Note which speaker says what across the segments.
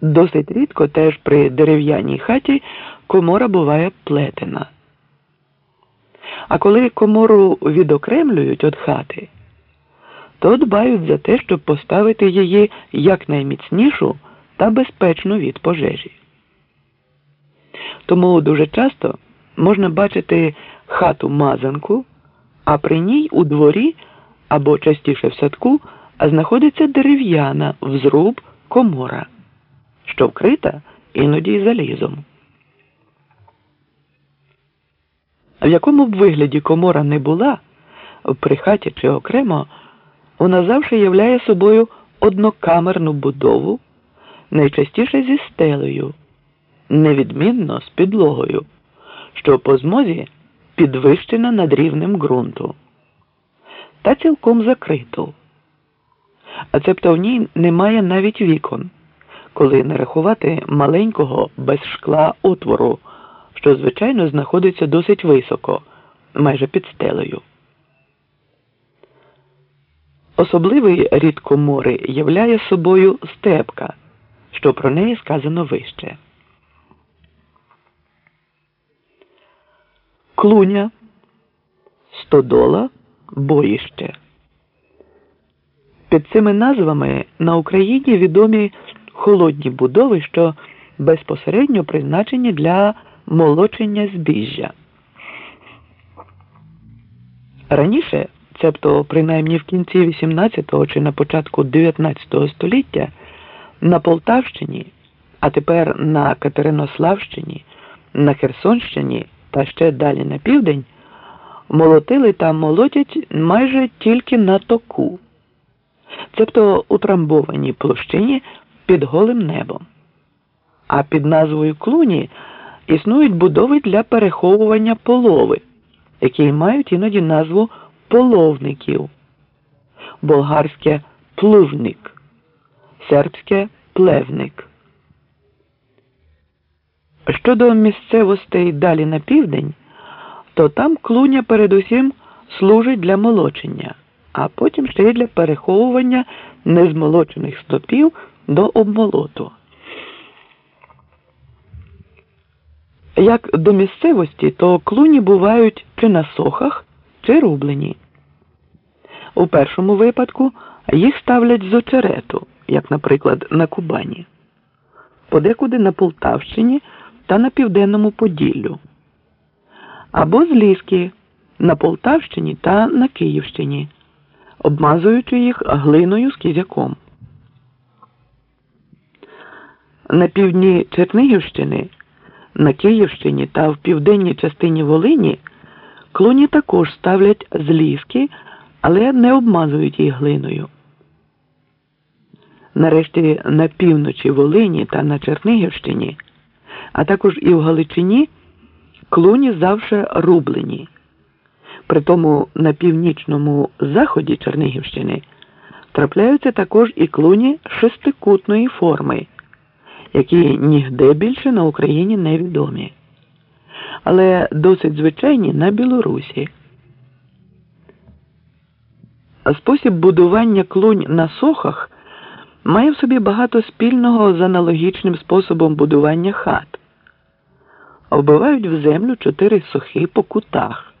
Speaker 1: Досить рідко теж при дерев'яній хаті комора буває плетена. А коли комору відокремлюють від хати, то дбають за те, щоб поставити її якнайміцнішу та безпечну від пожежі. Тому дуже часто можна бачити хату мазанку, а при ній у дворі або частіше в садку знаходиться дерев'яна взруб комора, що вкрита іноді й залізом. В якому б вигляді комора не була, при хаті чи окремо, вона завжди являє собою однокамерну будову, найчастіше зі стелею, невідмінно з підлогою, що по змозі підвищена над рівнем ґрунту, та цілком закриту. А цебто в ній немає навіть вікон, коли не рахувати маленького без шкла отвору що, звичайно, знаходиться досить високо, майже під стелею. Особливий рід комори являє собою степка, що про неї сказано вище. Клуня, стодола, боїще. Під цими назвами на Україні відомі холодні будови, що безпосередньо призначені для молочення збіжжя. Раніше, цебто принаймні в кінці 18-го чи на початку 19 століття, на Полтавщині, а тепер на Катеринославщині, на Херсонщині та ще далі на південь, молотили та молотять майже тільки на току, цебто утрамбованій площині під голим небом. А під назвою Клуні існують будови для переховування полови, які мають іноді назву половників, болгарське плужник, сербське плевник. Щодо місцевостей далі на південь, то там клуня передусім служить для молочення, а потім ще й для переховування незмолочених стопів до обмолоту. Як до місцевості, то клуні бувають чи на сохах, чи рублені. У першому випадку їх ставлять з очерету, як, наприклад, на Кубані, подекуди на Полтавщині та на Південному Поділлю, або з ліски на Полтавщині та на Київщині, обмазуючи їх глиною з кізяком. На півдні Чернігівщини. На Київщині та в південній частині Волині клуні також ставлять злівки, але не обмазують їх глиною. Нарешті на півночі Волині та на Чернігівщині, а також і в Галичині клуні завше рублені. Притому на північному заході Чернігівщини трапляються також і клуні шестикутної форми які нігде більше на Україні невідомі, але досить звичайні на Білорусі. Спосіб будування клунь на сохах має в собі багато спільного з аналогічним способом будування хат. Оббивають в землю чотири сохи по кутах,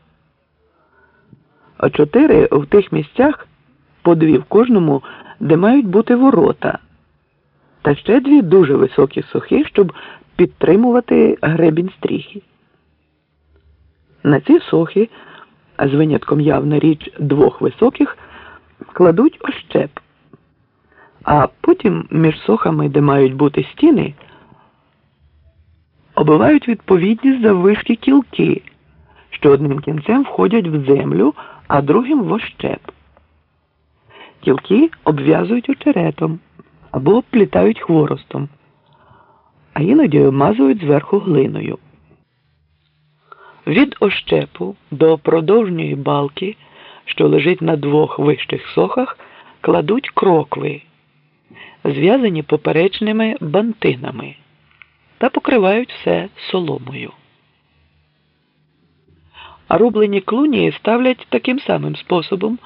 Speaker 1: а чотири в тих місцях, по дві в кожному, де мають бути ворота та ще дві дуже високі сухи, щоб підтримувати гребінь стріхи. На ці сохи, а з винятком явна річ двох високих, кладуть ощеп, а потім між сохами, де мають бути стіни, обивають відповідні заввишки кілки, що одним кінцем входять в землю, а другим в ощеп. Кілки обв'язують очеретом або обплітають хворостом, а іноді обмазують зверху глиною. Від ощепу до продовжньої балки, що лежить на двох вищих сохах, кладуть крокви, зв'язані поперечними бантинами та покривають все соломою. А рублені клуні ставлять таким самим способом,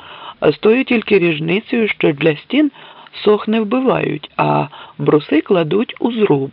Speaker 1: з тою тільки ріжницею, що для стін сох не вбивають, а бруси кладуть у зруб.